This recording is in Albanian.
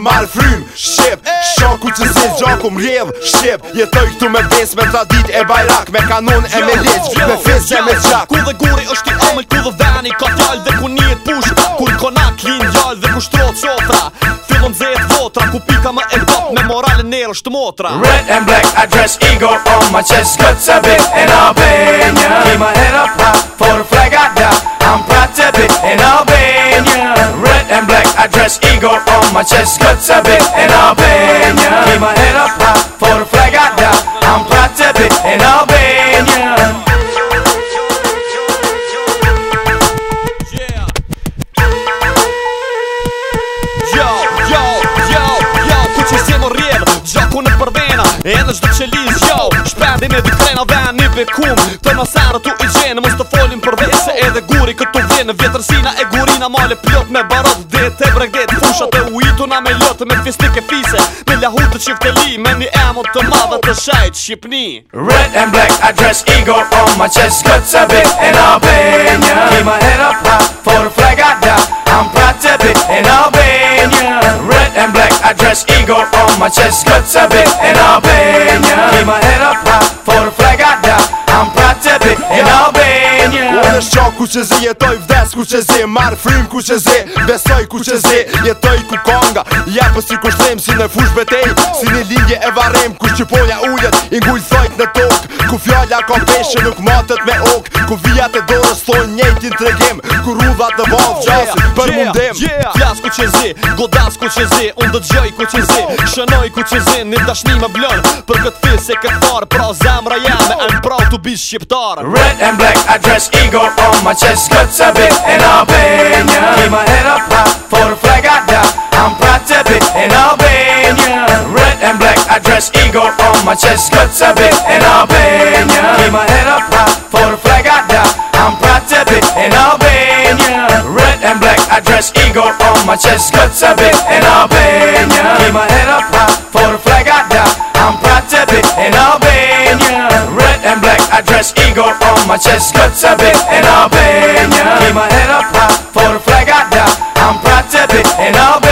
mal frym Shqip, shoku që zi gjoku mrev Shqip jetoj këtu me des me tra e bajrak me kanon e me lec me fes e me qak ku dhe guri është i omel ku dhe vani ka tjall dhe ku e push ku i konak lin gjall dhe ku shtro sotra, fillon zi e votra ku pika ma e pop me morale nere shtë motra red and black i dress ego on my chest guts a bit e i'll be in ya keep my for fun fresh ego on my chest Good to be an Albanian Keep my head up high for the flag I die I'm proud to be an Albanian Edhe çdo që lidh, jo Shpendi me vitrena dhe ve kum Të më sarë të i gjenë Mës të folim për vese Edhe guri këtu vjenë Vjetërsina e gurina Male pjot me barot Dhe te brenget Fushat e ujitu na me lotë Me fistik e fise Me lahut të qifteli Me një emon të madhe të shajt Shqipni Red and black I dress ego on my chest Këtë se bit in Albania Kima hera pra For flag I die I'm proud to be in Red and black I dress ego on my chest Këtë se bit in Albania Kima hera pra ku që zi jetoj vdes, ku që zi marrë frim, ku që zi besoj, ku që zi jetoj ku konga Ja për si ku shlem, si në fush betej, si një lindje e varem, ku që polja ullet, i ngujt në tok Ku fjalla ka peshe nuk matët me ok, ku vijat e dorës thonë njejti në tregem, ku ruvat në valë qasë për mundem yeah, yeah që Godas ku që zi Unë dëgjoj ku që zi Shënoj ku që zi Një dashni me blon Për këtë fis e këtë farë Pra zemra jam I'm proud to be shqiptar Red and black I dress ego on my chest Këtë se bit in Albania Ki ma hera pra For flag I die I'm proud to be in Albania Red and black I dress ego on my chest Këtë se bit in Albania Ki ma hera pra For flag I die I'm proud to be in Albania Red and black I dress ego on my chest my chest cuts a bit in Albania. With my head up high for the flag I die. I'm proud to be in Albania. Red and black, I dress eagle on my chest cuts a bit in Albania. With my head up high for the flag I die. I'm proud to be in Albania.